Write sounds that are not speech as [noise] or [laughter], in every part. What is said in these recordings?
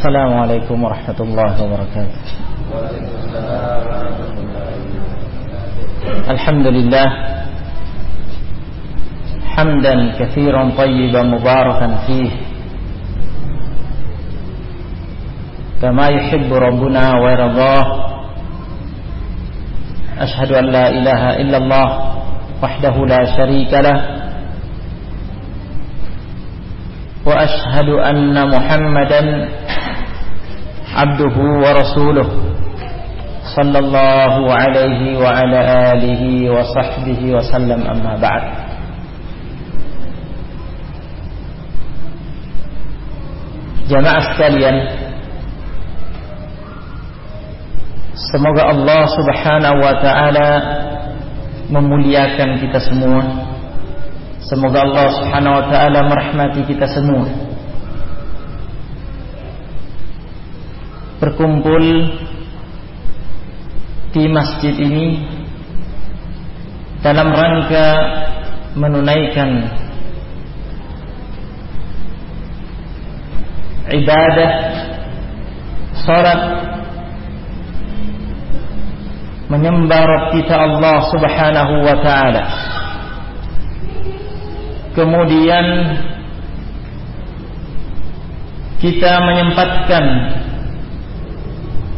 السلام عليكم ورحمة الله وبركاته. الحمد لله حمدا كثيرا طيبا مباركا فيه. كما يحب ربنا ويرضاه. أشهد أن لا إله إلا الله وحده لا شريك له. وأشهد أن محمدا عبده ورسوله صلى الله عليه وعلى آله وصحبه وسلم أما بعد Jamaah sekalian Semoga Allah subhanahu wa ta'ala Memuliakan kita semua Semoga Allah subhanahu wa ta'ala merahmati kita semua Berkumpul Di masjid ini Dalam rangka Menunaikan Ibadah Salat Menyembah kita Allah subhanahu wa ta'ala. Kemudian kita menyempatkan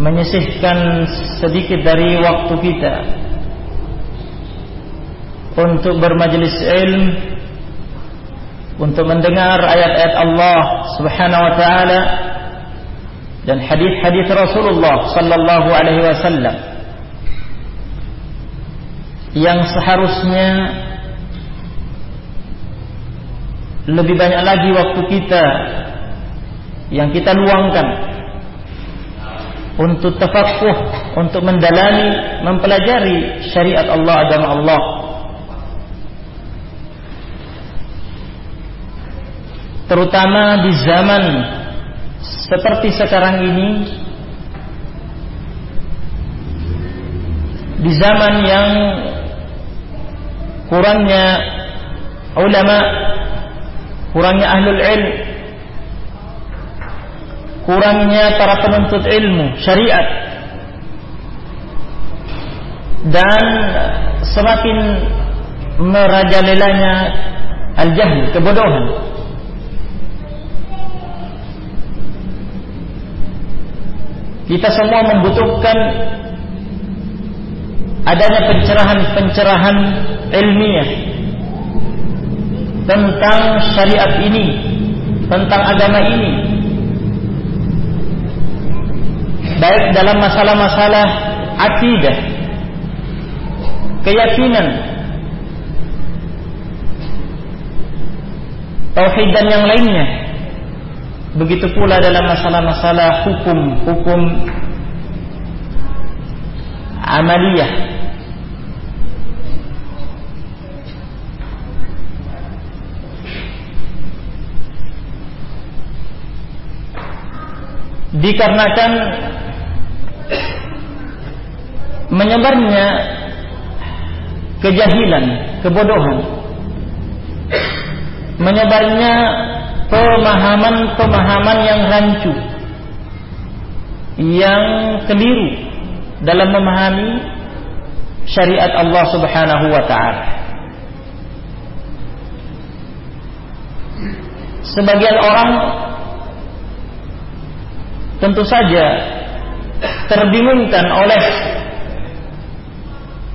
menyisihkan sedikit dari waktu kita untuk bermajlis ilm untuk mendengar ayat-ayat Allah Subhanahu wa taala dan hadis-hadis Rasulullah sallallahu alaihi wasallam yang seharusnya lebih banyak lagi waktu kita yang kita luangkan untuk tafakuh, untuk mendalami, mempelajari syariat Allah agama Allah. Terutama di zaman seperti sekarang ini di zaman yang kurangnya ulama kurangnya ahlul ilm, kurangnya para penuntut ilmu syariat, dan semakin merajalelanya al-jahl, kebodohan. Kita semua membutuhkan adanya pencerahan-pencerahan ilmiah tentang syariat ini, tentang agama ini. Dalam masalah-masalah akidah, keyakinan, tauhid dan yang lainnya. Begitu pula dalam masalah-masalah hukum-hukum amaliyah dikarenakan menyebarnya kejahilan, kebodohan, menyebarnya pemahaman-pemahaman yang rancu, yang keliru dalam memahami syariat Allah Subhanahu wa taala. Sebagian orang tentu saja terbingungkan oleh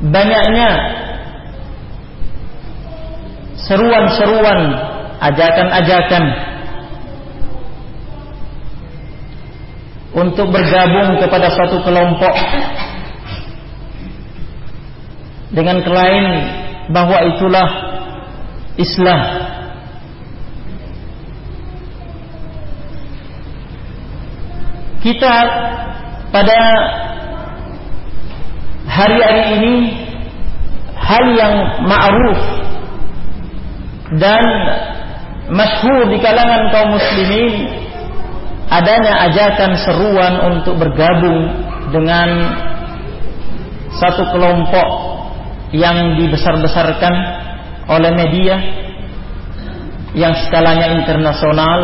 banyaknya seruan-seruan, ajakan-ajakan untuk bergabung kepada suatu kelompok dengan klaim bahwa itulah Islam. Kita pada hari-hari ini hal yang ma'ruf dan masyhur di kalangan kaum muslimin adanya ajakan seruan untuk bergabung dengan satu kelompok yang dibesar-besarkan oleh media yang skalanya internasional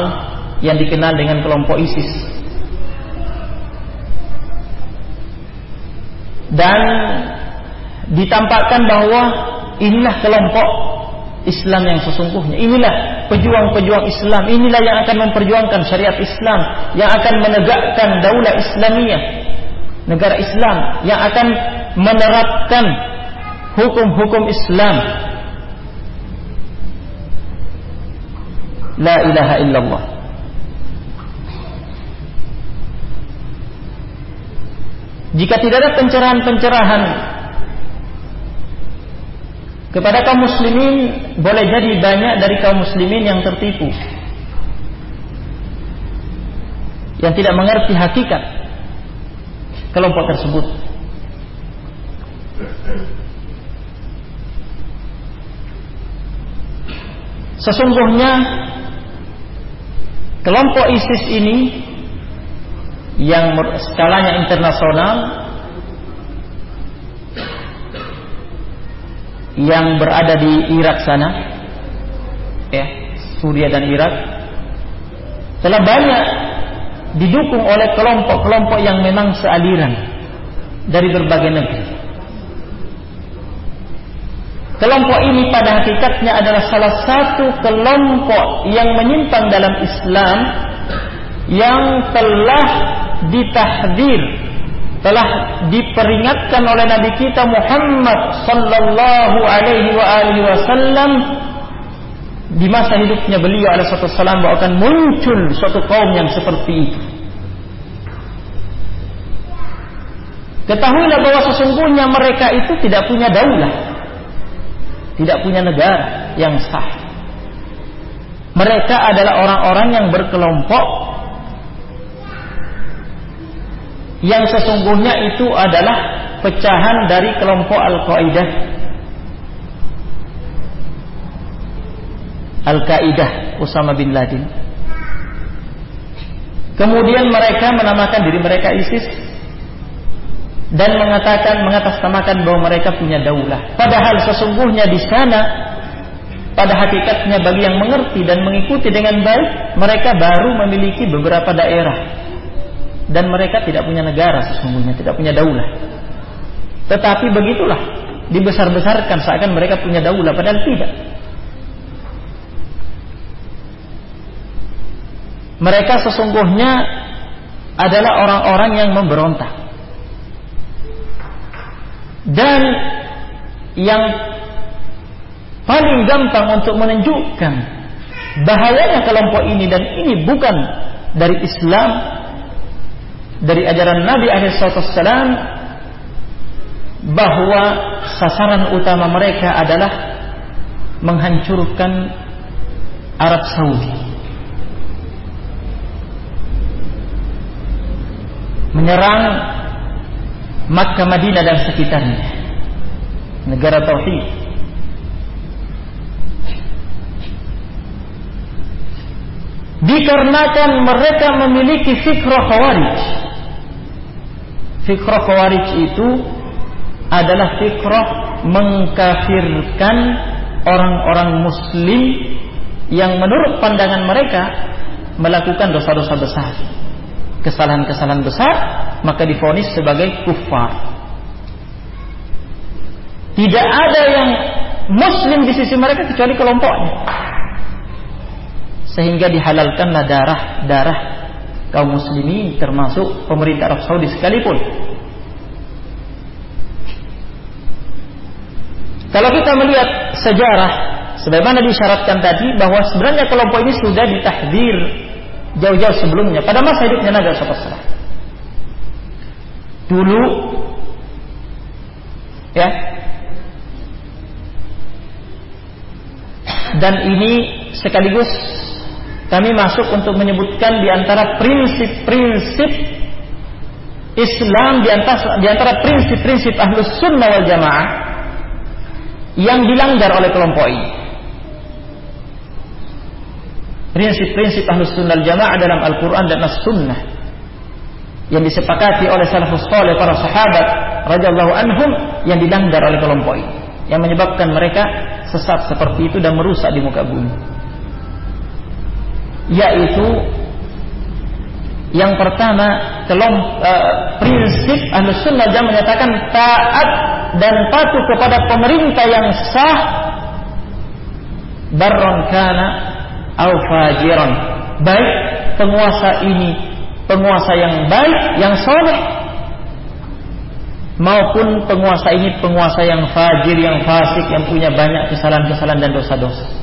yang dikenal dengan kelompok ISIS dan ditampakkan bahwa inilah kelompok Islam yang sesungguhnya. Inilah pejuang-pejuang Islam. Inilah yang akan memperjuangkan syariat Islam, yang akan menegakkan daulah Islamiyah, negara Islam, yang akan menerapkan hukum-hukum Islam. La ilaha illallah. Jika tidak ada pencerahan-pencerahan kepada kaum muslimin, boleh jadi banyak dari kaum muslimin yang tertipu. Yang tidak mengerti hakikat kelompok tersebut. Sesungguhnya kelompok ISIS ini yang skalanya internasional yang berada di Irak sana ya Suriah dan Irak telah banyak didukung oleh kelompok-kelompok yang memang sealiran dari berbagai negeri. Kelompok ini pada hakikatnya adalah salah satu kelompok yang menyimpang dalam Islam yang telah ditahdir telah diperingatkan oleh Nabi kita Muhammad sallallahu alaihi wa alihi wasallam di masa hidupnya beliau alaihi wasallam bahwa akan muncul suatu kaum yang seperti itu. Ketahuilah bahwa sesungguhnya mereka itu tidak punya daulah. Tidak punya negara yang sah. Mereka adalah orang-orang yang berkelompok yang sesungguhnya itu adalah pecahan dari kelompok Al-Qaeda. Al-Qaeda Usama bin Laden. Kemudian mereka menamakan diri mereka ISIS dan mengatakan mengatasnamakan bahwa mereka punya daulah. Padahal sesungguhnya di sana pada hakikatnya bagi yang mengerti dan mengikuti dengan baik mereka baru memiliki beberapa daerah dan mereka tidak punya negara sesungguhnya, tidak punya daulah. Tetapi begitulah dibesar-besarkan seakan mereka punya daulah padahal tidak. Mereka sesungguhnya adalah orang-orang yang memberontak. Dan yang paling gampang untuk menunjukkan bahayanya kelompok ini dan ini bukan dari Islam dari ajaran Nabi Alaihissalam bahwa sasaran utama mereka adalah menghancurkan Arab Saudi. Menyerang Makkah, Madinah dan sekitarnya. Negara tauhid. Dikarenakan mereka memiliki fikrah khawarij Fikrah Khawarij itu adalah fikrah mengkafirkan orang-orang muslim yang menurut pandangan mereka melakukan dosa-dosa besar. Kesalahan-kesalahan besar maka difonis sebagai kufar. Tidak ada yang muslim di sisi mereka kecuali kelompoknya. Sehingga dihalalkanlah darah-darah kaum muslimin termasuk pemerintah Arab Saudi sekalipun. Kalau kita melihat sejarah sebagaimana disyaratkan tadi bahwa sebenarnya kelompok ini sudah ditahdir jauh-jauh sebelumnya pada masa hidupnya Nabi SAW. Dulu ya dan ini sekaligus kami masuk untuk menyebutkan di antara prinsip-prinsip Islam di antara, di antara prinsip-prinsip ahlus sunnah wal jamaah yang dilanggar oleh kelompok ini. Prinsip-prinsip ahlus sunnah wal jamaah dalam Al-Quran dan As-Sunnah yang disepakati oleh salafus saleh para sahabat radhiyallahu anhum yang dilanggar oleh kelompok ini yang menyebabkan mereka sesat seperti itu dan merusak di muka bumi yaitu Yang pertama, kelom, uh, prinsip Ahlus Sunnah Jamaah menyatakan taat dan patuh kepada pemerintah yang sah barron kana au fajiran. Baik penguasa ini penguasa yang baik, yang soleh maupun penguasa ini penguasa yang fajir, yang fasik, yang punya banyak kesalahan-kesalahan dan dosa-dosa.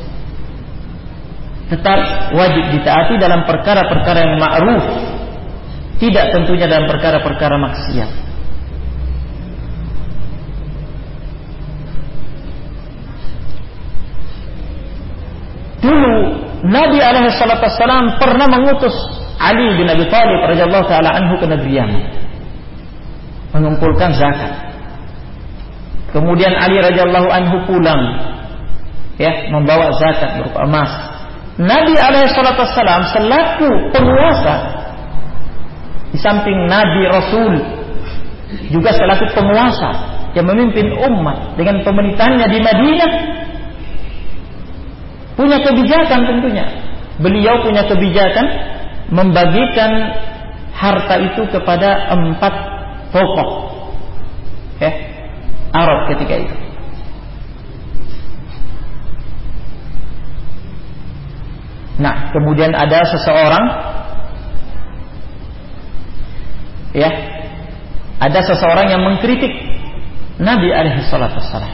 Tetap wajib ditaati dalam perkara-perkara yang ma'ruf tidak tentunya dalam perkara-perkara maksiat. Dulu Nabi alaihi wasallam pernah mengutus Ali bin Abi Thalib radhiyallahu taala anhu ke negeri Yaman mengumpulkan zakat. Kemudian Ali radhiyallahu anhu pulang ya membawa zakat berupa emas. Nabi alaihi wasallam selaku penguasa di samping Nabi Rasul juga selaku penguasa yang memimpin umat dengan pemerintahannya di Madinah punya kebijakan tentunya. Beliau punya kebijakan membagikan harta itu kepada empat pokok ya, Arab ketika itu. Nah, kemudian ada seseorang ya ada seseorang yang mengkritik Nabi alaihi salatu wassalam.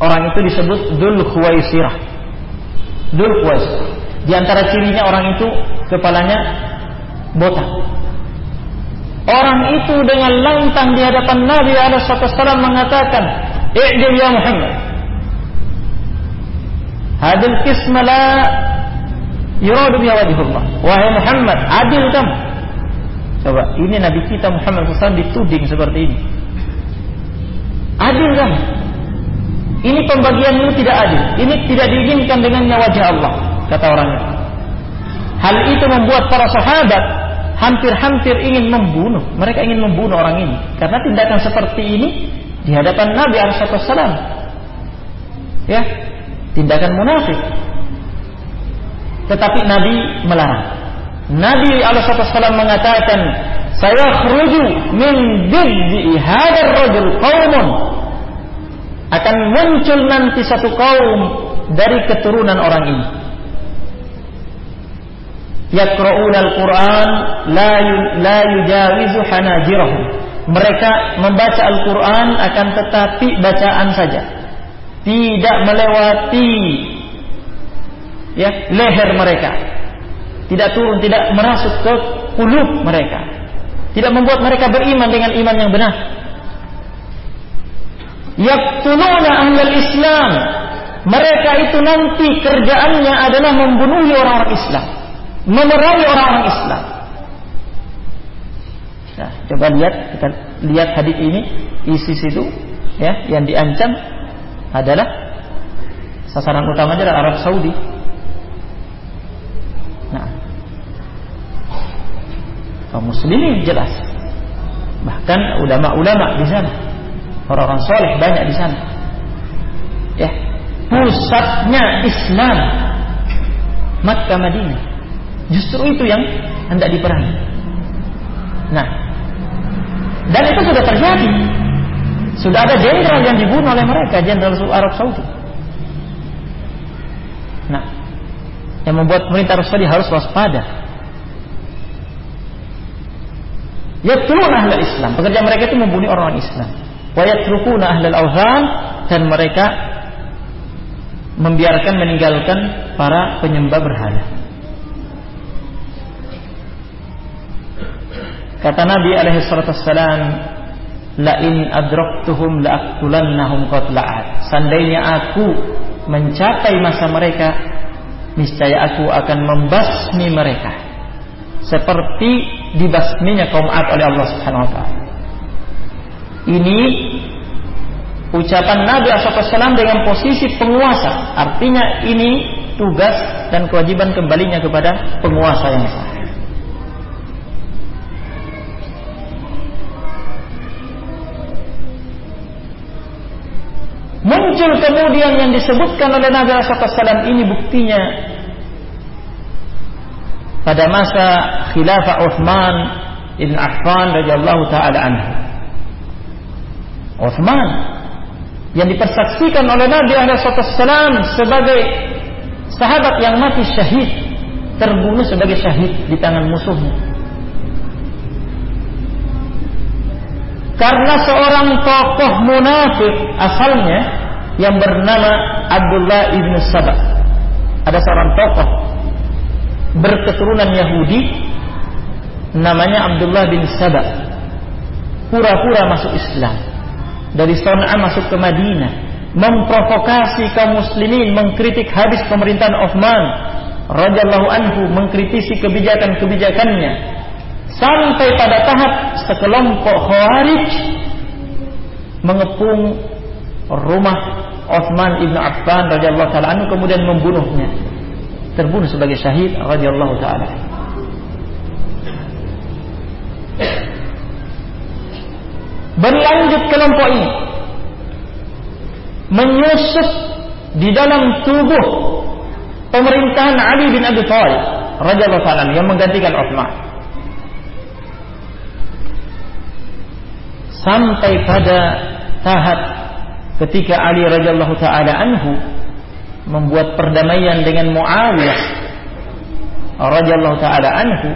Orang itu disebut Dul Khuwaisirah. Dul Khuwaisirah. Di antara cirinya orang itu kepalanya botak. Orang itu dengan lantang di hadapan Nabi alaihi salatu wassalam mengatakan, "I'dil ya Muhammad." Hadil kisma la yuradu biha wajhullah. Wahai Muhammad, adil kamu. Coba, ini Nabi kita Muhammad SAW dituding seperti ini. Adil kamu. Ini pembagian ini tidak adil. Ini tidak diinginkan dengannya wajah Allah, kata orang itu. Hal itu membuat para sahabat hampir-hampir ingin membunuh. Mereka ingin membunuh orang ini. Karena tindakan seperti ini di hadapan Nabi SAW. Ya, tindakan munafik. Tetapi Nabi melarang. Nabi Alaihissalam mengatakan, saya khruju min bid'i hadar rajul qaumun akan muncul nanti satu kaum dari keturunan orang ini. Yaqra'un al-Quran la, la yujawizu hanajirahum. Mereka membaca Al-Quran akan tetapi bacaan saja. Tidak melewati ya leher mereka. Tidak turun tidak merasuk ke kulub mereka. Tidak membuat mereka beriman dengan iman yang benar. Yaqtuluna ahlul islam. Mereka itu nanti kerjaannya adalah membunuh orang-orang Islam. Memerangi orang-orang Islam. Nah coba lihat kita lihat hadis ini isi situ ya yang diancam adalah sasaran utamanya adalah Arab Saudi kaum muslimin jelas. Bahkan ulama-ulama di sana, orang-orang soleh banyak di sana. Ya, pusatnya Islam Makkah Madinah. Justru itu yang hendak diperangi. Nah, dan itu sudah terjadi. Sudah ada jenderal yang dibunuh oleh mereka, jenderal Arab Saudi. Nah, yang membuat pemerintah Arab Saudi harus waspada Yatluna ahlal Islam. Pekerjaan mereka itu membunuh orang Islam. Wa yatrukuna ahlal awzan dan mereka membiarkan meninggalkan para penyembah berhala. Kata Nabi alaihi "La in adraktuhum la aqtulannahum qatla'at." Seandainya aku mencapai masa mereka, niscaya aku akan membasmi mereka. Seperti dibasminya kaum Ad oleh Allah Subhanahu wa taala. Ini ucapan Nabi SAW dengan posisi penguasa. Artinya ini tugas dan kewajiban kembalinya kepada penguasa yang sah. Muncul kemudian yang disebutkan oleh Nabi SAW ini buktinya pada masa khilafah Uthman ibn Affan radhiyallahu taala anhu. Uthman yang dipersaksikan oleh Nabi SAW sebagai sahabat yang mati syahid terbunuh sebagai syahid di tangan musuhnya karena seorang tokoh munafik asalnya yang bernama Abdullah ibn Sabah. Ada seorang tokoh berketurunan Yahudi namanya Abdullah bin Sabah. Pura-pura masuk Islam. Dari Sana'a masuk ke Madinah. Memprovokasi kaum muslimin mengkritik habis pemerintahan Uthman radhiyallahu anhu mengkritisi kebijakan-kebijakannya. Sampai pada tahap sekelompok khawarij mengepung rumah Uthman ibn Affan radhiyallahu taala anhu kemudian membunuhnya. Terbunuh sebagai syahid radhiyallahu taala. Berlanjut kelompok ini. Menyusup di dalam tubuh pemerintahan Ali bin Abi Thalib radhiyallahu taala yang menggantikan Utsman. Sampai pada tahap ketika Ali radhiyallahu taala anhu membuat perdamaian dengan Muawiyah radhiyallahu taala anhu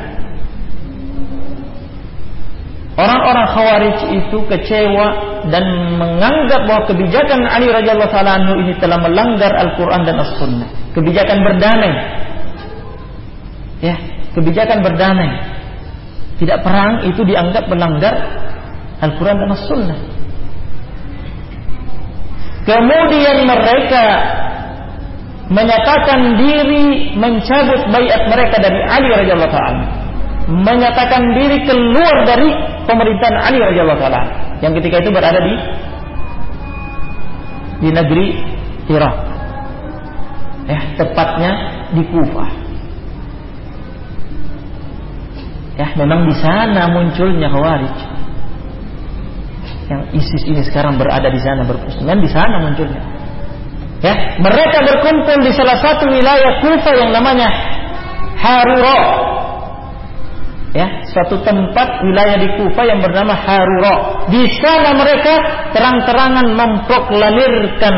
Orang-orang Khawarij itu kecewa dan menganggap bahwa kebijakan Ali radhiyallahu taala ini telah melanggar Al-Qur'an dan As-Sunnah. Kebijakan berdamai. Ya, kebijakan berdamai. Tidak perang itu dianggap melanggar Al-Qur'an dan As-Sunnah. Kemudian mereka menyatakan diri mencabut bayat mereka dari Ali radhiyallahu taala. Menyatakan diri keluar dari pemerintahan Ali radhiyallahu taala yang ketika itu berada di di negeri Irak. Ya, tepatnya di Kufah. Ya, memang di sana munculnya Khawarij. Yang ISIS ini sekarang berada di sana berpusat. di sana munculnya. Ya, mereka berkumpul di salah satu wilayah Kufah yang namanya Harura ya suatu tempat wilayah di Kufa yang bernama Harura. Di sana mereka terang-terangan memproklamirkan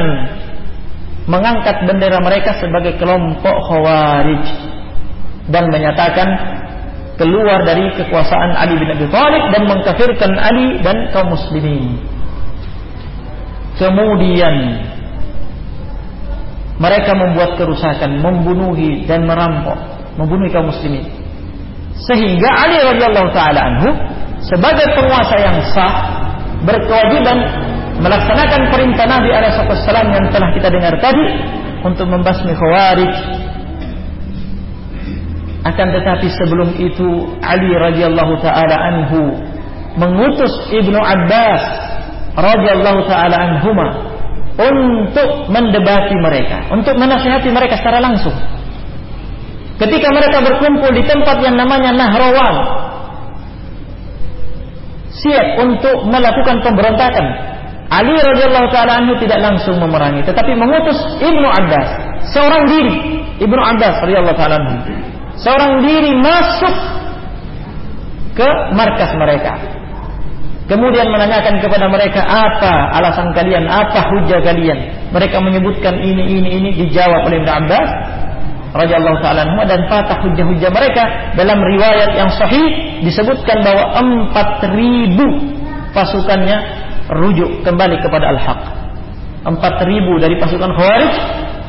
mengangkat bendera mereka sebagai kelompok Khawarij dan menyatakan keluar dari kekuasaan Ali bin Abi Thalib dan mengkafirkan Ali dan kaum muslimin. Kemudian mereka membuat kerusakan, membunuhi dan merampok, membunuh kaum muslimin. Sehingga Ali radhiyallahu taala anhu sebagai penguasa yang sah berkewajiban melaksanakan perintah Nabi alaihissalam yang telah kita dengar tadi untuk membasmi khawarij akan tetapi sebelum itu Ali radhiyallahu taala anhu mengutus Ibnu Abbas radhiyallahu taala anhuma untuk mendebati mereka, untuk menasihati mereka secara langsung. Ketika mereka berkumpul di tempat yang namanya Nahrawan, siap untuk melakukan pemberontakan. Ali radhiyallahu taala anhu tidak langsung memerangi, tetapi mengutus Ibnu Abbas, seorang diri, Ibnu Abbas radhiyallahu taala anhu, seorang diri masuk ke markas mereka. Kemudian menanyakan kepada mereka apa alasan kalian, apa hujah kalian. Mereka menyebutkan ini, ini, ini dijawab oleh Ibnu Abbas radhiyallahu taala dan patah hujah-hujah mereka dalam riwayat yang sahih disebutkan bahwa 4000 pasukannya rujuk kembali kepada al-haq. 4000 dari pasukan Khawarij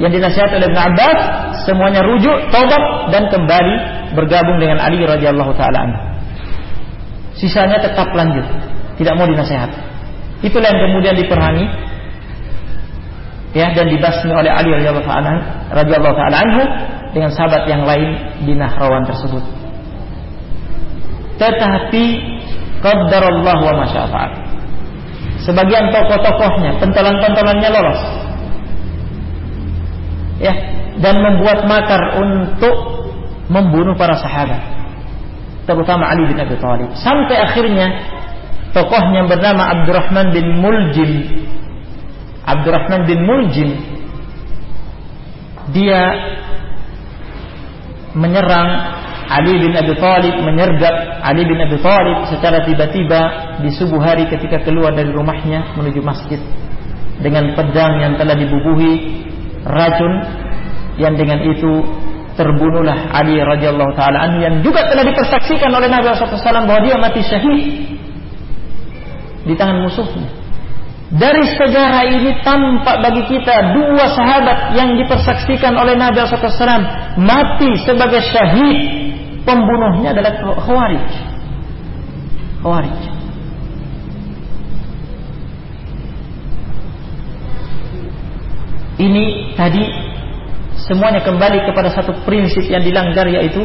yang dinasihati oleh Ibn Abbas semuanya rujuk, tobat dan kembali bergabung dengan Ali radhiyallahu taala Sisanya tetap lanjut, tidak mau dinasihati. Itulah yang kemudian diperangi ya dan dibasmi oleh Ali radhiyallahu taala anhu dengan sahabat yang lain di Nahrawan tersebut. Tetapi qaddarallahu wa masyafa'at. Sebagian tokoh-tokohnya, pentolan-pentolannya lolos. Ya, dan membuat makar untuk membunuh para sahabat. Terutama Ali bin Abi Thalib. Sampai akhirnya tokohnya bernama Abdurrahman bin Muljim. Abdurrahman bin Muljim dia menyerang Ali bin Abi Thalib menyergap Ali bin Abi Thalib secara tiba-tiba di subuh hari ketika keluar dari rumahnya menuju masjid dengan pedang yang telah dibubuhi racun yang dengan itu terbunuhlah Ali radhiyallahu taala anhu yang juga telah dipersaksikan oleh Nabi SAW bahwa dia mati syahid di tangan musuhnya. Dari sejarah ini tampak bagi kita dua sahabat yang dipersaksikan oleh Nabi SAW mati sebagai syahid pembunuhnya adalah Khawarij. Khawarij. Ini tadi semuanya kembali kepada satu prinsip yang dilanggar yaitu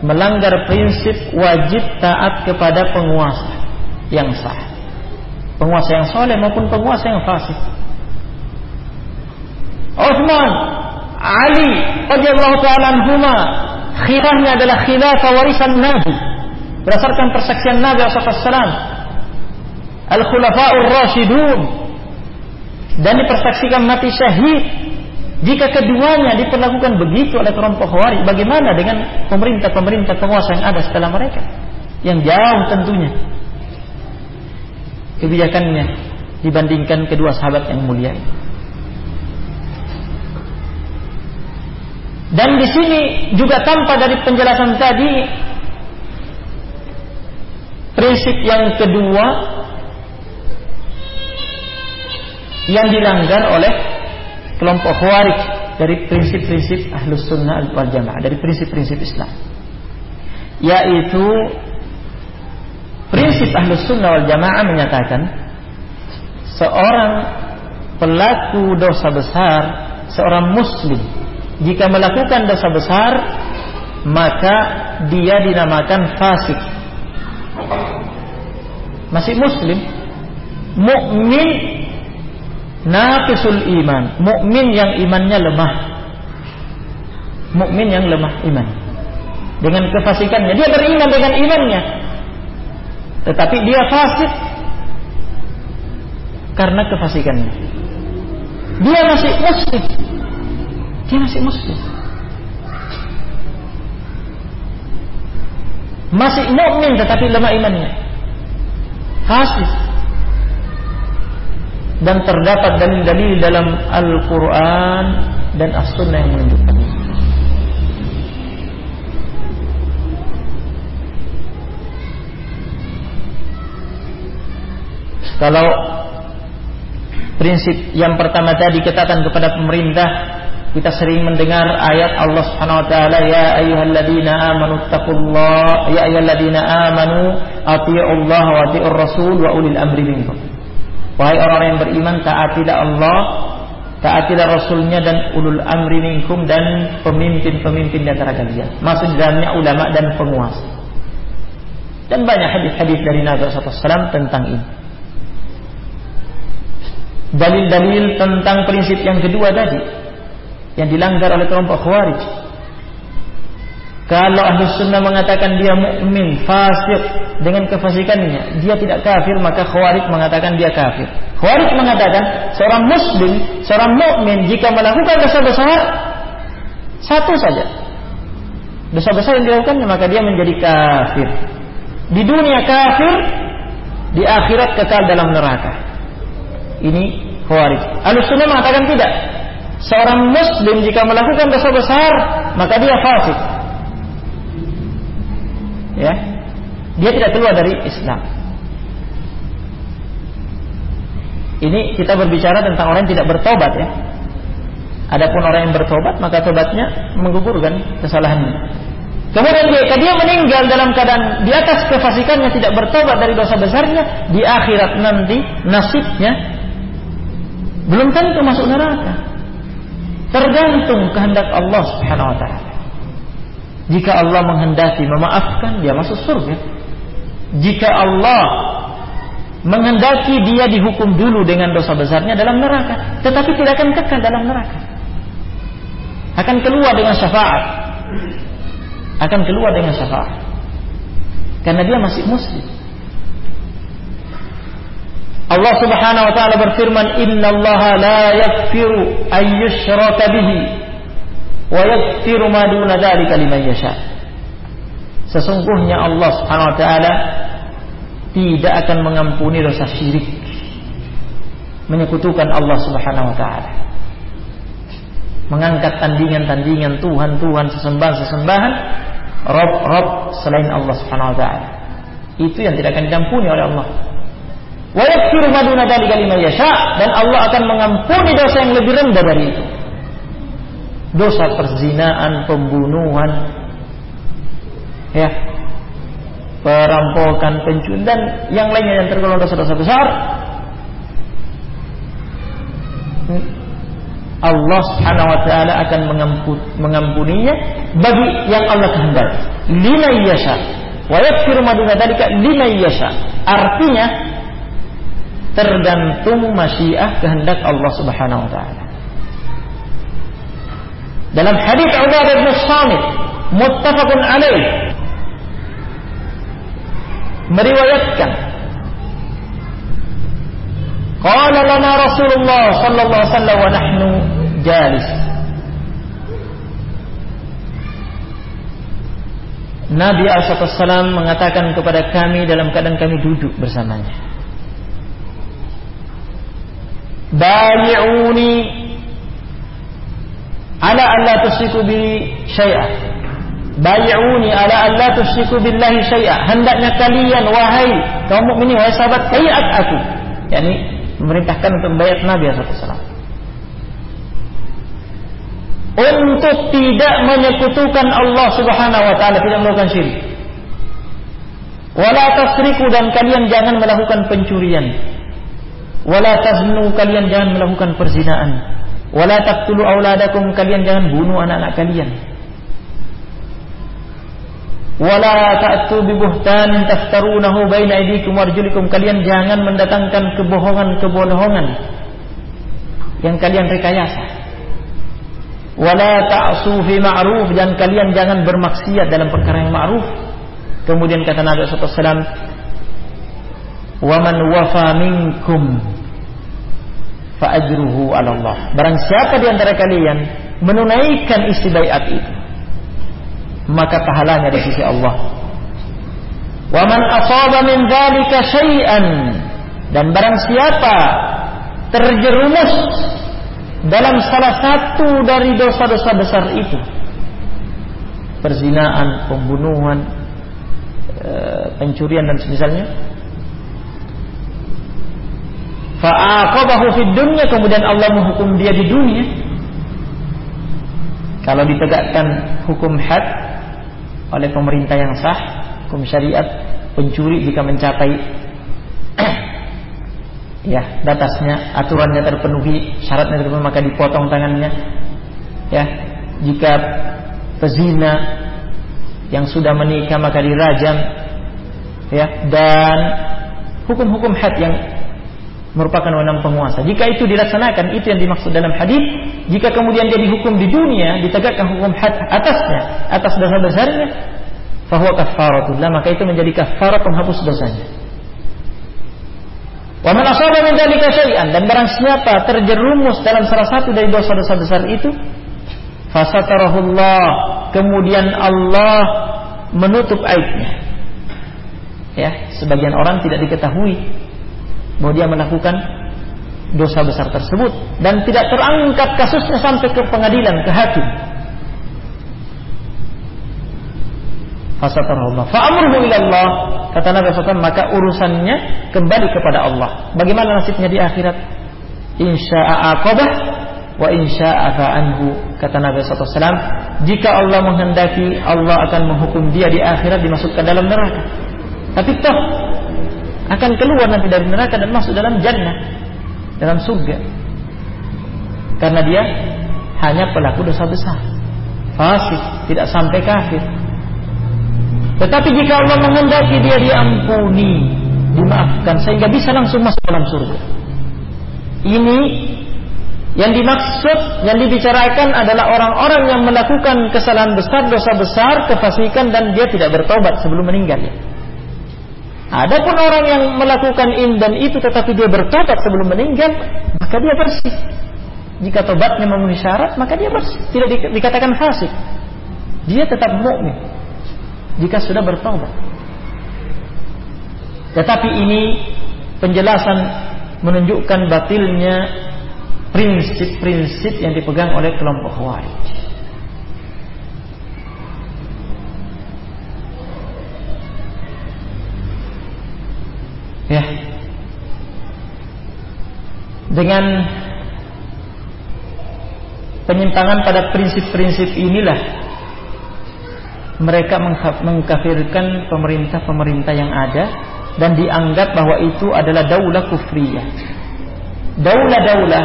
melanggar prinsip wajib taat kepada penguasa yang sah. Penguasa yang soleh maupun penguasa yang fasik. Uthman, Ali radhiyallahu taala anhuma khilafnya adalah khilafah warisan Nabi. Berdasarkan persaksian Nabi SAW Al-Khulafa'ur Rashidun dan dipersaksikan mati syahid. Jika keduanya diperlakukan begitu oleh kelompok Khawarij bagaimana dengan pemerintah-pemerintah penguasa yang ada setelah mereka? Yang jauh tentunya. Kebijakannya dibandingkan kedua sahabat yang mulia ini Dan di sini juga tanpa dari penjelasan tadi prinsip yang kedua yang dilanggar oleh kelompok Khawarij dari prinsip-prinsip Ahlus Sunnah wal Jamaah dari prinsip-prinsip Islam. Yaitu prinsip Ahlus Sunnah wal Jamaah menyatakan seorang pelaku dosa besar seorang muslim jika melakukan dosa besar maka dia dinamakan fasik. Masih muslim. Mukmin naqisul iman. Mukmin yang imannya lemah. Mukmin yang lemah iman. Dengan kefasikannya. Dia beriman dengan imannya. Tetapi dia fasik karena kefasikannya. Dia masih muslim dia masih muslim. Masih mukmin tetapi lemah imannya. Fasik. Dan terdapat dalil-dalil dalam Al-Quran dan As-Sunnah yang menunjukkan. Kalau prinsip yang pertama tadi ketatan kepada pemerintah kita sering mendengar ayat Allah Subhanahu wa taala ya ayyuhalladzina amanu taqullaha ya ayyuhalladzina amanu Allah wa atiiur rasul wa ulil amri minkum. Wahai orang-orang yang beriman taatilah Allah, taatilah rasulnya dan ulul amri minkum dan pemimpin-pemimpin di antara kalian. Maksud dalamnya ulama dan penguasa. Dan banyak hadis-hadis dari Nabi SAW tentang ini. Dalil-dalil tentang prinsip yang kedua tadi yang dilanggar oleh kelompok Khawarij. Kalau ahli sunnah mengatakan dia mukmin, fasik dengan kefasikannya, dia tidak kafir, maka Khawarij mengatakan dia kafir. Khawarij mengatakan seorang muslim, seorang mukmin jika melakukan dosa besar satu saja. Dosa besar yang dilakukannya maka dia menjadi kafir. Di dunia kafir, di akhirat kekal dalam neraka. Ini Khawarij. Ahli sunnah mengatakan tidak seorang muslim jika melakukan dosa besar maka dia fasik. Ya. Dia tidak keluar dari Islam. Ini kita berbicara tentang orang yang tidak bertobat ya. Adapun orang yang bertobat maka tobatnya menggugurkan kesalahannya. Kemudian dia, dia meninggal dalam keadaan di atas kefasikannya tidak bertobat dari dosa besarnya di akhirat nanti nasibnya belum tentu masuk neraka. Tergantung kehendak Allah Subhanahu wa taala. Jika Allah menghendaki memaafkan, dia masuk surga. Jika Allah menghendaki dia dihukum dulu dengan dosa besarnya dalam neraka, tetapi tidak akan kekal dalam neraka. Akan keluar dengan syafaat. Akan keluar dengan syafaat. Karena dia masih muslim. Allah Subhanahu wa taala berfirman, "Innallaha la yaghfiru an yushraka bihi wa yaghfiru ma duna dzalika liman yasha." Sesungguhnya Allah Subhanahu wa taala tidak akan mengampuni dosa syirik. Menyekutukan Allah Subhanahu wa taala. Mengangkat tandingan-tandingan Tuhan-Tuhan sesembahan-sesembahan Rob-Rob selain Allah Subhanahu wa taala. Itu yang tidak akan diampuni oleh Allah. Wa yaghfiru ma duna liman dan Allah akan mengampuni dosa yang lebih rendah dari itu. Dosa perzinaan, pembunuhan, ya, perampokan, pencurian dan yang lainnya yang tergolong dosa-dosa besar. Allah Subhanahu wa taala akan mengampuninya bagi yang Allah kehendaki. Lima yasha. Wa yaghfiru ma duna dzalika lima yasha. Artinya tergantung masyiah kehendak Allah Subhanahu wa taala. Dalam hadis Ubadah bin Samit muttafaqun alaih meriwayatkan Qala lana Rasulullah sallallahu alaihi wasallam wa nahnu jalis Nabi SAW mengatakan kepada kami dalam keadaan kami duduk bersamanya. Bayi'uni ala an la tusyriku bi syai'a. Bayi'uni ala an la tusyriku billahi syai'a. Hendaknya kalian wahai kaum mukminin wahai sahabat baiat aku. Yakni memerintahkan untuk membayar Nabi SAW untuk tidak menyekutukan Allah Subhanahu wa taala tidak melakukan syirik. Wala tasriku dan kalian jangan melakukan pencurian Wala taznu kalian jangan melakukan perzinaan. Wala taqtulu auladakum kalian jangan bunuh anak-anak kalian. Wala ta'tu bi buhtanin taftarunahu baina aydikum warjulikum kalian jangan mendatangkan kebohongan-kebohongan yang kalian rekayasa. Wala ta'su fi ma'ruf dan kalian jangan bermaksiat dalam perkara yang ma'ruf. Kemudian kata Nabi sallallahu alaihi wasallam, "Wa man wafa minkum fa'ajruhu 'ala Allah. Barang siapa di antara kalian menunaikan isi baiat itu, maka pahalanya di sisi Allah. Wa man asaba min dzalika syai'an dan barang siapa terjerumus dalam salah satu dari dosa-dosa besar itu perzinaan, pembunuhan, eh, pencurian dan semisalnya Fa'aqabahu fid dunya kemudian Allah menghukum dia di dunia. Kalau ditegakkan hukum had oleh pemerintah yang sah, hukum syariat, pencuri jika mencapai [clears throat] ya batasnya, aturannya terpenuhi, syaratnya terpenuhi maka dipotong tangannya. Ya, jika pezina yang sudah menikah maka dirajam ya dan hukum-hukum had yang merupakan wewenang penguasa. Jika itu dilaksanakan, itu yang dimaksud dalam hadis. Jika kemudian dia dihukum di dunia, ditegakkan hukum had atasnya, atas dosa besarnya, fahuwa kafaratullah, maka itu menjadi kafarat penghapus dosanya. Wa man asaba min dzalika syai'an dan barang siapa terjerumus dalam salah satu dari dosa-dosa besar itu, fasatarahullah, kemudian Allah menutup aibnya. Ya, sebagian orang tidak diketahui bahwa dia melakukan dosa besar tersebut dan tidak terangkat kasusnya sampai ke pengadilan ke hakim. Fasatarullah. Fa'amruhu ilallah. Kata Nabi SAW, maka urusannya kembali kepada Allah. Bagaimana nasibnya di akhirat? Insya'a aqabah wa insya'a fa'anhu. Kata Nabi SAW, jika Allah menghendaki, Allah akan menghukum dia di akhirat dimasukkan dalam neraka. Tapi toh akan keluar nanti dari neraka dan masuk dalam jannah, dalam surga. Karena dia hanya pelaku dosa besar, fasik, tidak sampai kafir. Tetapi jika Allah menghendaki dia diampuni, dimaafkan sehingga bisa langsung masuk dalam surga. Ini yang dimaksud, yang dibicarakan adalah orang-orang yang melakukan kesalahan besar, dosa besar, kefasikan dan dia tidak bertobat sebelum meninggal. Adapun orang yang melakukan in dan itu tetapi dia bertobat sebelum meninggal, maka dia bersih. Jika tobatnya memenuhi syarat, maka dia bersih. Tidak dikatakan fasik. Dia tetap mukmin. jika sudah bertaubat. Tetapi ini penjelasan menunjukkan batilnya prinsip-prinsip yang dipegang oleh kelompok Khawarij. Dengan penyimpangan pada prinsip-prinsip inilah mereka mengkafirkan pemerintah-pemerintah yang ada dan dianggap bahwa itu adalah daulah kufriyah. Daulah-daulah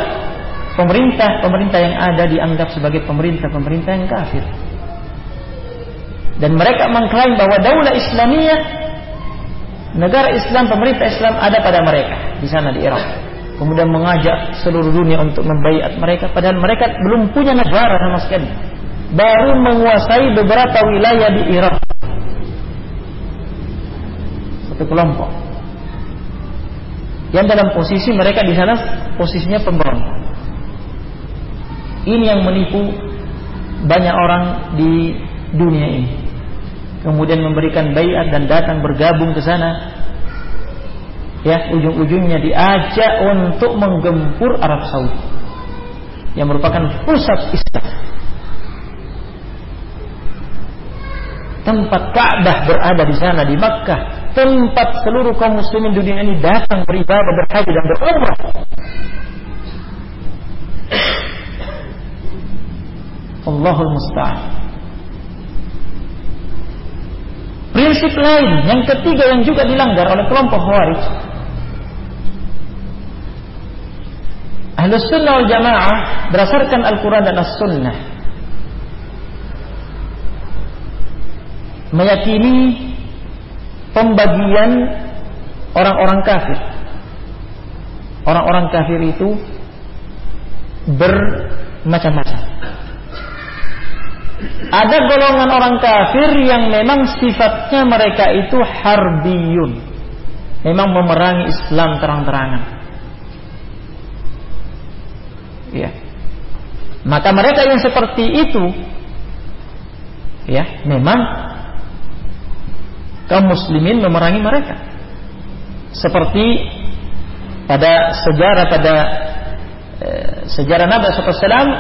pemerintah-pemerintah yang ada dianggap sebagai pemerintah-pemerintah yang kafir. Dan mereka mengklaim bahwa daulah Islamiyah negara Islam, pemerintah Islam ada pada mereka di sana di Irak. Kemudian mengajak seluruh dunia untuk membaiat mereka padahal mereka belum punya negara sama sekali. Baru menguasai beberapa wilayah di Irak satu kelompok yang dalam posisi mereka di sana posisinya pemberontak. Ini yang menipu banyak orang di dunia ini. Kemudian memberikan bayat dan datang bergabung ke sana. Ya, ujung-ujungnya diajak untuk menggempur Arab Saudi yang merupakan pusat Islam. Tempat Ka'bah berada di sana di Makkah tempat seluruh kaum muslimin dunia ini datang beribadah, berhaji dan berumrah. Allahul musta'an. Prinsip lain yang ketiga yang juga dilanggar oleh kelompok Khawarij. Ahlus sunnah wal jamaah berdasarkan Al-Quran dan As-Sunnah meyakini pembagian orang-orang kafir. Orang-orang kafir itu bermacam-macam. Ada golongan orang kafir yang memang sifatnya mereka itu harbiyun. Memang memerangi Islam terang-terangan. Ya. Maka mereka yang seperti itu ya, memang kaum muslimin memerangi mereka. Seperti pada sejarah pada e, sejarah Nabi SAW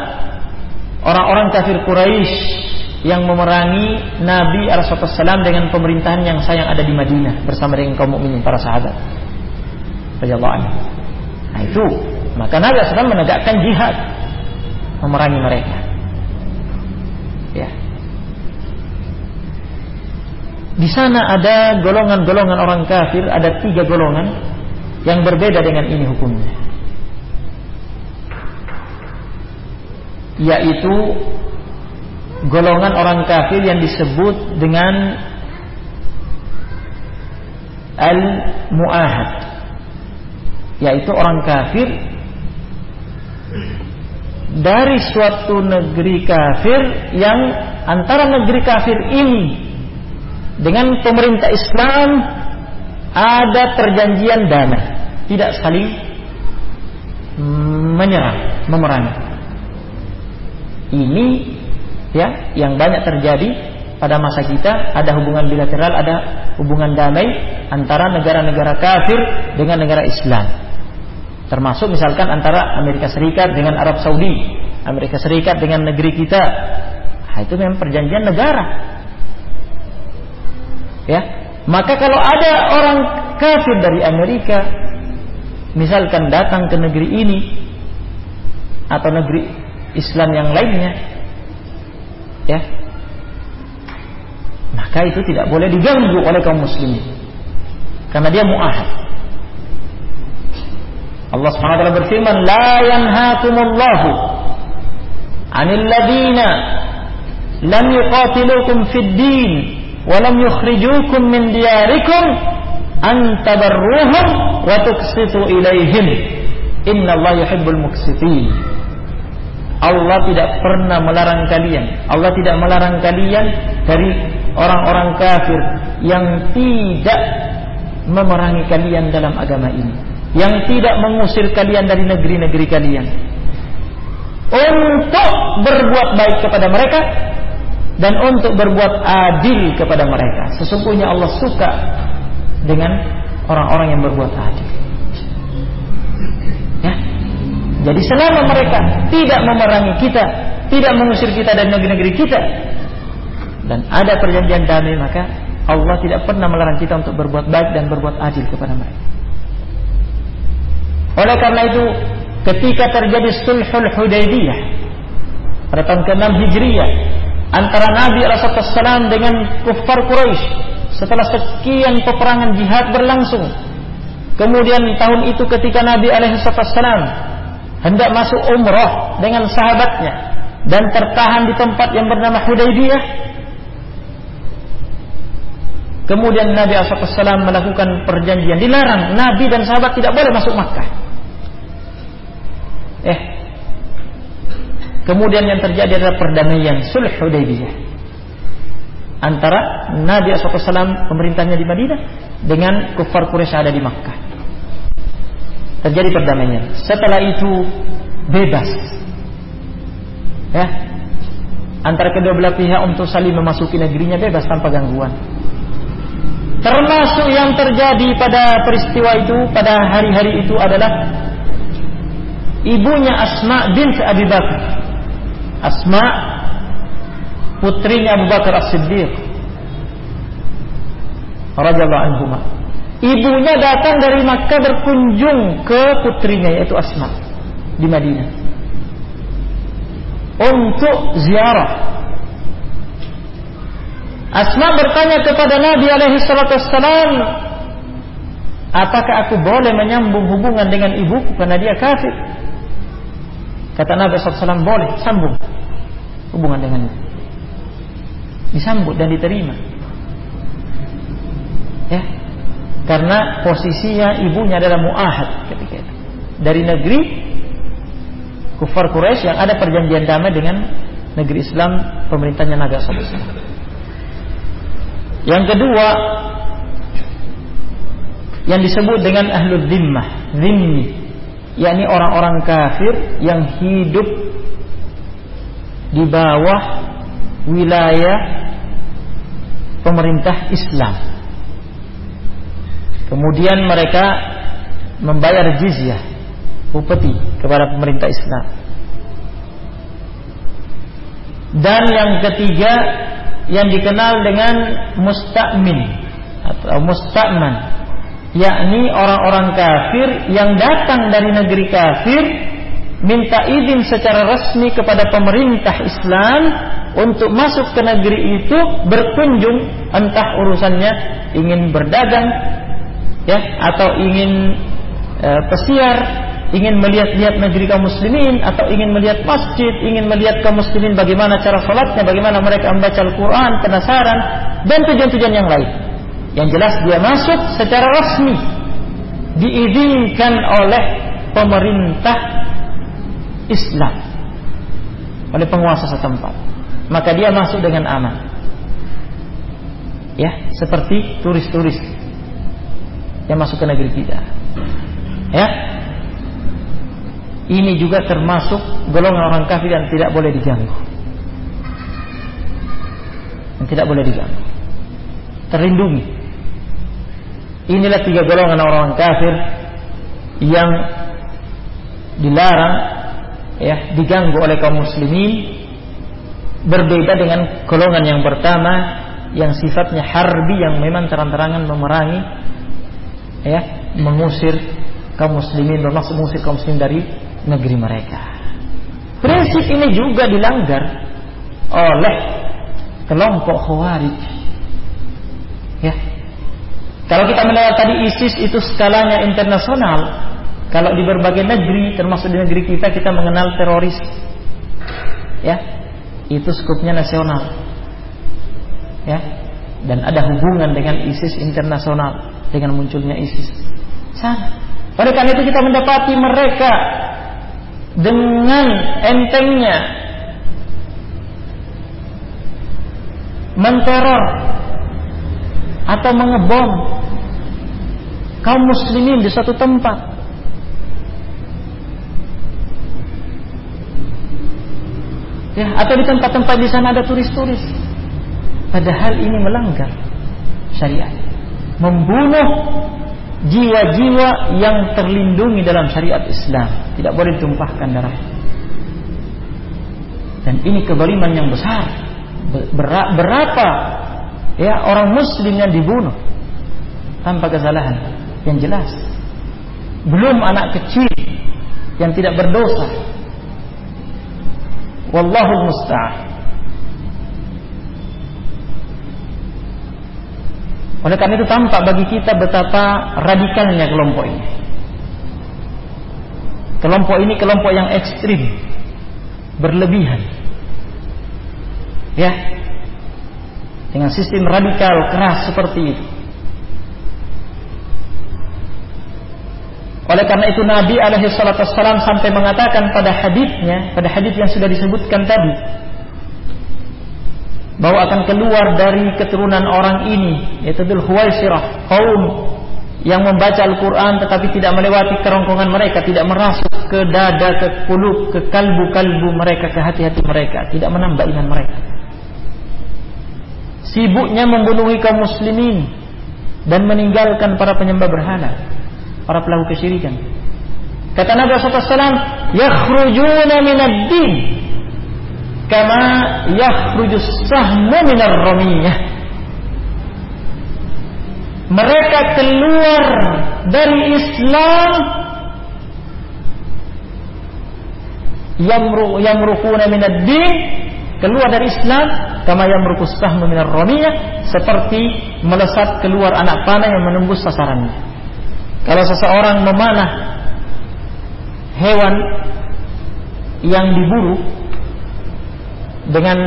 orang-orang kafir Quraisy yang memerangi Nabi SAW dengan pemerintahan yang sayang ada di Madinah bersama dengan kaum mukminin para sahabat. Nah itu maka Nabi SAW menegakkan jihad memerangi mereka. Ya, di sana ada golongan-golongan orang kafir, ada tiga golongan yang berbeda dengan ini hukumnya. Yaitu golongan orang kafir yang disebut dengan al-mu'ahad. Yaitu orang kafir dari suatu negeri kafir yang antara negeri kafir ini dengan pemerintah Islam ada perjanjian damai, tidak saling menyerang, memerangi. Ini ya yang banyak terjadi pada masa kita ada hubungan bilateral, ada hubungan damai antara negara-negara kafir dengan negara Islam. Termasuk misalkan antara Amerika Serikat dengan Arab Saudi, Amerika Serikat dengan negeri kita. Nah, itu memang perjanjian negara. Ya, maka kalau ada orang kafir dari Amerika misalkan datang ke negeri ini atau negeri Islam yang lainnya ya maka itu tidak boleh diganggu oleh kaum muslimin. Karena dia muahad Allah SWT berfirman la yanhaakumullahu 'anil ladina lam yuqatilukum fid din walam yukhrijukum min diyarikum an tabarruhum wa tuqsitu ilaihim innallaha yuhibbul muqsitin. Allah tidak pernah melarang kalian. Allah tidak melarang kalian dari orang-orang kafir yang tidak memerangi kalian dalam agama ini yang tidak mengusir kalian dari negeri-negeri kalian untuk berbuat baik kepada mereka dan untuk berbuat adil kepada mereka. Sesungguhnya Allah suka dengan orang-orang yang berbuat adil. Ya. Jadi selama mereka tidak memerangi kita, tidak mengusir kita dari negeri-negeri kita, dan ada perjanjian damai, maka Allah tidak pernah melarang kita untuk berbuat baik dan berbuat adil kepada mereka. Oleh karena itu, ketika terjadi sulhul Hudaybiyah pada tahun ke-6 Hijriyah antara Nabi SAW dengan kufar Quraisy setelah sekian peperangan jihad berlangsung. Kemudian tahun itu ketika Nabi SAW hendak masuk umrah dengan sahabatnya dan tertahan di tempat yang bernama Hudaybiyah. Kemudian Nabi SAW melakukan perjanjian dilarang Nabi dan sahabat tidak boleh masuk Makkah. Eh, kemudian yang terjadi adalah perdamaian sulh Hudaybiyah antara Nabi SAW pemerintahnya di Madinah dengan kufar Quraisy ada di Makkah. Terjadi perdamaian. Setelah itu bebas. Ya. Antara kedua belah pihak untuk saling memasuki negerinya bebas tanpa gangguan. Termasuk yang terjadi pada peristiwa itu pada hari-hari itu adalah ibunya Asma bin Abi Bakar. Asma putrinya Abu Bakar As-Siddiq radhiyallahu anhu. Ibunya datang dari Makkah berkunjung ke putrinya yaitu Asma di Madinah untuk ziarah. Asma bertanya kepada Nabi alaihi salatu wassalam, "Apakah aku boleh menyambung hubungan dengan ibuku karena dia kafir?" Kata Nabi SAW boleh sambung hubungan dengan itu. Disambut dan diterima. Ya, karena posisinya ibunya adalah muahad ketika itu. Dari negeri kufar Quraisy yang ada perjanjian damai dengan negeri Islam pemerintahnya Nabi SAW. Yang kedua yang disebut dengan ahlul zimmah, zimmi yakni orang-orang kafir yang hidup di bawah wilayah pemerintah Islam. Kemudian mereka membayar jizyah upeti kepada pemerintah Islam. Dan yang ketiga yang dikenal dengan musta'min atau musta'man yakni orang-orang kafir yang datang dari negeri kafir minta izin secara resmi kepada pemerintah Islam untuk masuk ke negeri itu berkunjung entah urusannya ingin berdagang ya atau ingin e, pesiar ingin melihat-lihat negeri kaum muslimin atau ingin melihat masjid ingin melihat kaum muslimin bagaimana cara sholatnya bagaimana mereka membaca Al-Quran penasaran dan tujuan-tujuan yang lain yang jelas dia masuk secara resmi diizinkan oleh pemerintah Islam oleh penguasa setempat. Maka dia masuk dengan aman. Ya, seperti turis-turis yang masuk ke negeri kita. Ya. Ini juga termasuk golongan orang kafir yang tidak boleh diganggu. Yang tidak boleh diganggu. Terlindungi Inilah tiga golongan orang kafir yang dilarang ya diganggu oleh kaum muslimin berbeda dengan golongan yang pertama yang sifatnya harbi yang memang terang-terangan memerangi ya mengusir kaum muslimin bermaksud mengusir kaum muslimin dari negeri mereka. Prinsip ini juga dilanggar oleh kelompok khawarij. Ya, kalau kita mendengar tadi ISIS itu skalanya internasional, kalau di berbagai negeri, termasuk di negeri kita, kita mengenal teroris, ya, itu skupnya nasional, ya, dan ada hubungan dengan ISIS internasional dengan munculnya ISIS. Sama. Oleh karena itu kita mendapati mereka dengan entengnya menteror atau mengebom kaum muslimin di suatu tempat. Ya, atau di tempat-tempat di sana ada turis-turis. Padahal ini melanggar syariat. Membunuh jiwa-jiwa yang terlindungi dalam syariat Islam. Tidak boleh ditumpahkan darah. Dan ini kebaliman yang besar. Berapa ya orang muslim yang dibunuh tanpa kesalahan yang jelas. Belum anak kecil yang tidak berdosa. Wallahu musta'an. Oleh karena itu tampak bagi kita betapa radikalnya kelompok ini. Kelompok ini kelompok yang ekstrim, berlebihan. Ya. Dengan sistem radikal keras seperti itu. Oleh karena itu Nabi alaihi salatu sampai mengatakan pada hadisnya, pada hadis yang sudah disebutkan tadi, bahwa akan keluar dari keturunan orang ini yaitu Dzul Huwaisirah kaum yang membaca Al-Quran tetapi tidak melewati kerongkongan mereka, tidak merasuk ke dada, ke kulub, ke kalbu-kalbu mereka, ke hati-hati mereka, tidak menambah iman mereka. Sibuknya membunuhi kaum muslimin dan meninggalkan para penyembah berhala, para pelaku kesyirikan. Kata Nabi SAW, yakhrujuna minad din kama yakhrujus sahmu minar ramiyah. Mereka keluar dari Islam yamru yamrukuna minad din keluar dari Islam kama yamrukus sahmu minar ramiyah seperti melesat keluar anak panah yang menembus sasarannya. Kalau seseorang memanah hewan yang diburu dengan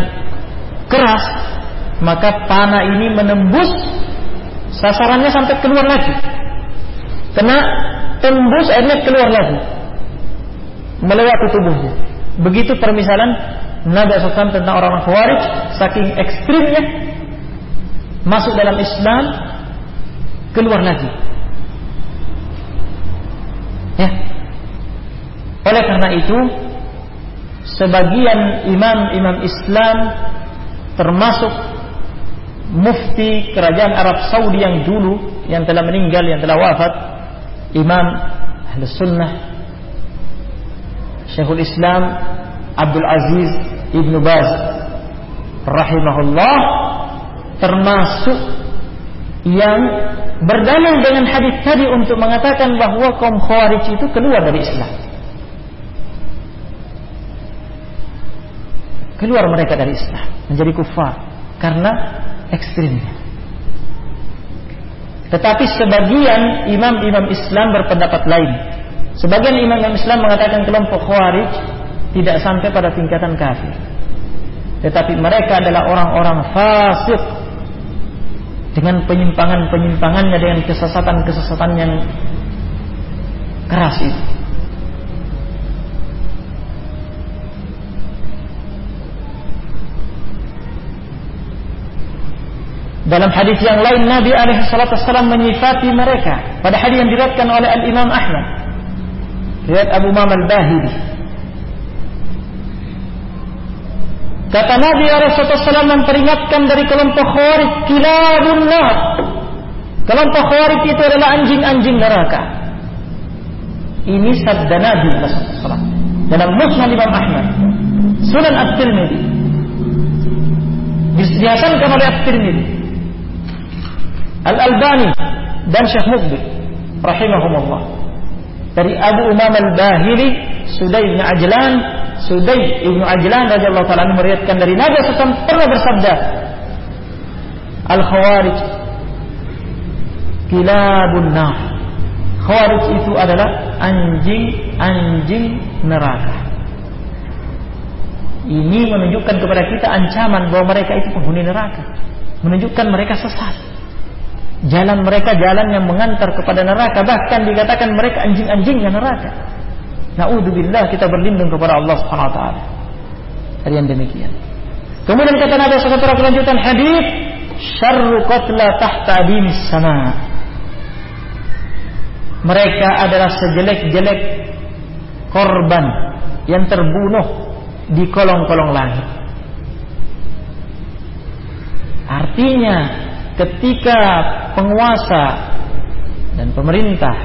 keras maka panah ini menembus sasarannya sampai keluar lagi. Kena tembus akhirnya keluar lagi. Melewati tubuhnya. Begitu permisalan Nabi SAW tentang orang-orang Khawarij saking ekstrimnya masuk dalam Islam keluar lagi. Ya. Oleh karena itu sebagian imam-imam Islam termasuk mufti kerajaan Arab Saudi yang dulu yang telah meninggal yang telah wafat Imam Ahlus Sunnah Syekhul Islam Abdul Aziz Ibnu Baz rahimahullah termasuk yang berdalil dengan hadis tadi untuk mengatakan bahwa kaum Khawarij itu keluar dari Islam keluar mereka dari Islam menjadi kufar karena ekstrimnya. Tetapi sebagian imam-imam Islam berpendapat lain. Sebagian imam-imam Islam mengatakan kelompok Khawarij tidak sampai pada tingkatan kafir. Tetapi mereka adalah orang-orang fasik dengan penyimpangan-penyimpangannya dengan kesesatan-kesesatan yang keras itu. Dalam hadis yang lain Nabi alaihi wasallam menyifati mereka pada hadis yang diriwayatkan oleh Al Imam Ahmad. Riwayat Abu Umam Al-Bahili. Kata Nabi alaihi wasallam memperingatkan dari kelompok Khawarij kilabun nar. Kelompok Khawarij itu adalah anjing-anjing neraka. Ini sabda Nabi alaihi wasallam dalam Musnad Imam Ahmad. Sunan At-Tirmidzi. Dihasankan oleh At-Tirmidzi Al-Albani dan Syekh Mubdi rahimahumullah. Dari Abu Umam Al-Bahili, Sudai bin Ajlan, Sudai bin Ajlan radhiyallahu taala meriwayatkan dari Nabi SAW pernah bersabda, Al-Khawarij kilabun nah. Khawarij itu adalah anjing-anjing neraka. Ini menunjukkan kepada kita ancaman bahwa mereka itu penghuni neraka. Menunjukkan mereka sesat. Jalan mereka jalan yang mengantar kepada neraka. Bahkan dikatakan mereka anjing-anjingnya neraka. Na'udzubillah kita berlindung kepada Allah Subhanahu wa taala. Yang demikian. Kemudian kata Nabi SAW kelanjutan hadis, "Syarru qatla tahta adimis sama." Mereka adalah sejelek-jelek korban yang terbunuh di kolong-kolong langit. Artinya ketika penguasa dan pemerintah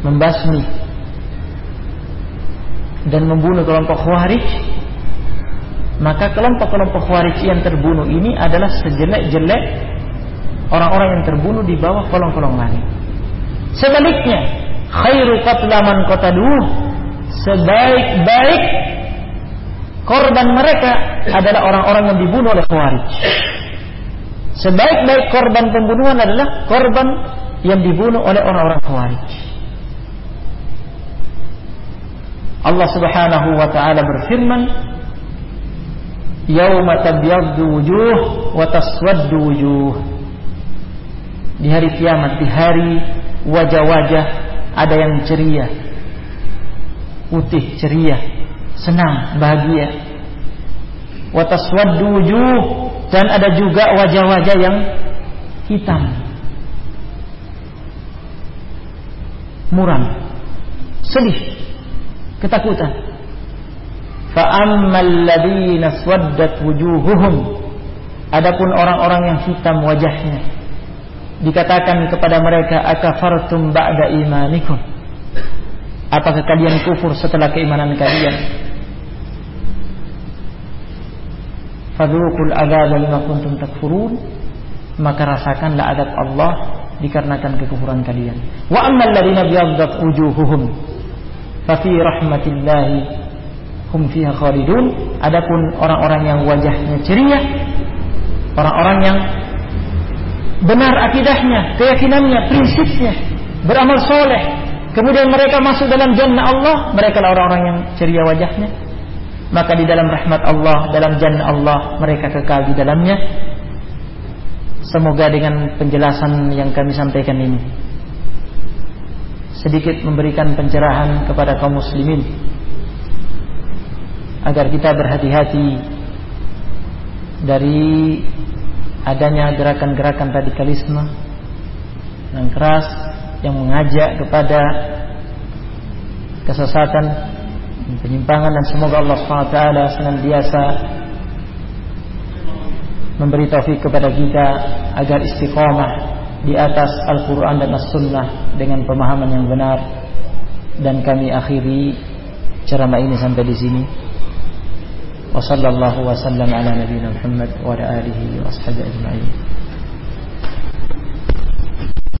membasmi dan membunuh kelompok Khawarij maka kelompok-kelompok Khawarij yang terbunuh ini adalah sejelek-jelek orang-orang yang terbunuh di bawah kolong-kolong langit. Sebaliknya, khairu qatlaman qataluh sebaik-baik korban mereka adalah orang-orang yang dibunuh oleh Khawarij. Sebaik-baik korban pembunuhan adalah korban yang dibunuh oleh orang-orang Khawarij. Allah Subhanahu wa taala berfirman, "Yauma tabyaddu wujuh wa taswaddu wujuh." Di hari kiamat, di hari wajah-wajah ada yang ceria, putih ceria, senang, bahagia. Wa taswaddu wujuh dan ada juga wajah-wajah yang hitam. Muram, sedih, ketakutan. Fa'ammal ladzina swaddat wujuhuhum Adapun orang-orang yang hitam wajahnya dikatakan kepada mereka akafartum ba'da imanikum Apakah kalian kufur setelah keimanan kalian? Fadhuqul adzab lima kuntum takfurun maka rasakanlah adab Allah dikarenakan kekufuran kalian. Wa ammal ladzina biyaddat wujuhuhum Fafi rahmatillahi hum fiha khalidun. Adapun orang-orang yang wajahnya ceria, orang-orang yang benar akidahnya, keyakinannya, prinsipnya, beramal soleh, kemudian mereka masuk dalam jannah Allah, mereka lah orang-orang yang ceria wajahnya. Maka di dalam rahmat Allah, dalam jannah Allah, mereka kekal di dalamnya. Semoga dengan penjelasan yang kami sampaikan ini sedikit memberikan pencerahan kepada kaum muslimin agar kita berhati-hati dari adanya gerakan-gerakan radikalisme yang keras yang mengajak kepada kesesatan penyimpangan dan semoga Allah SWT senantiasa memberi taufik kepada kita agar istiqomah di atas Al-Quran dan As-Sunnah dengan pemahaman yang benar dan kami akhiri ceramah ini sampai di sini. Wassalamualaikum warahmatullahi wabarakatuh.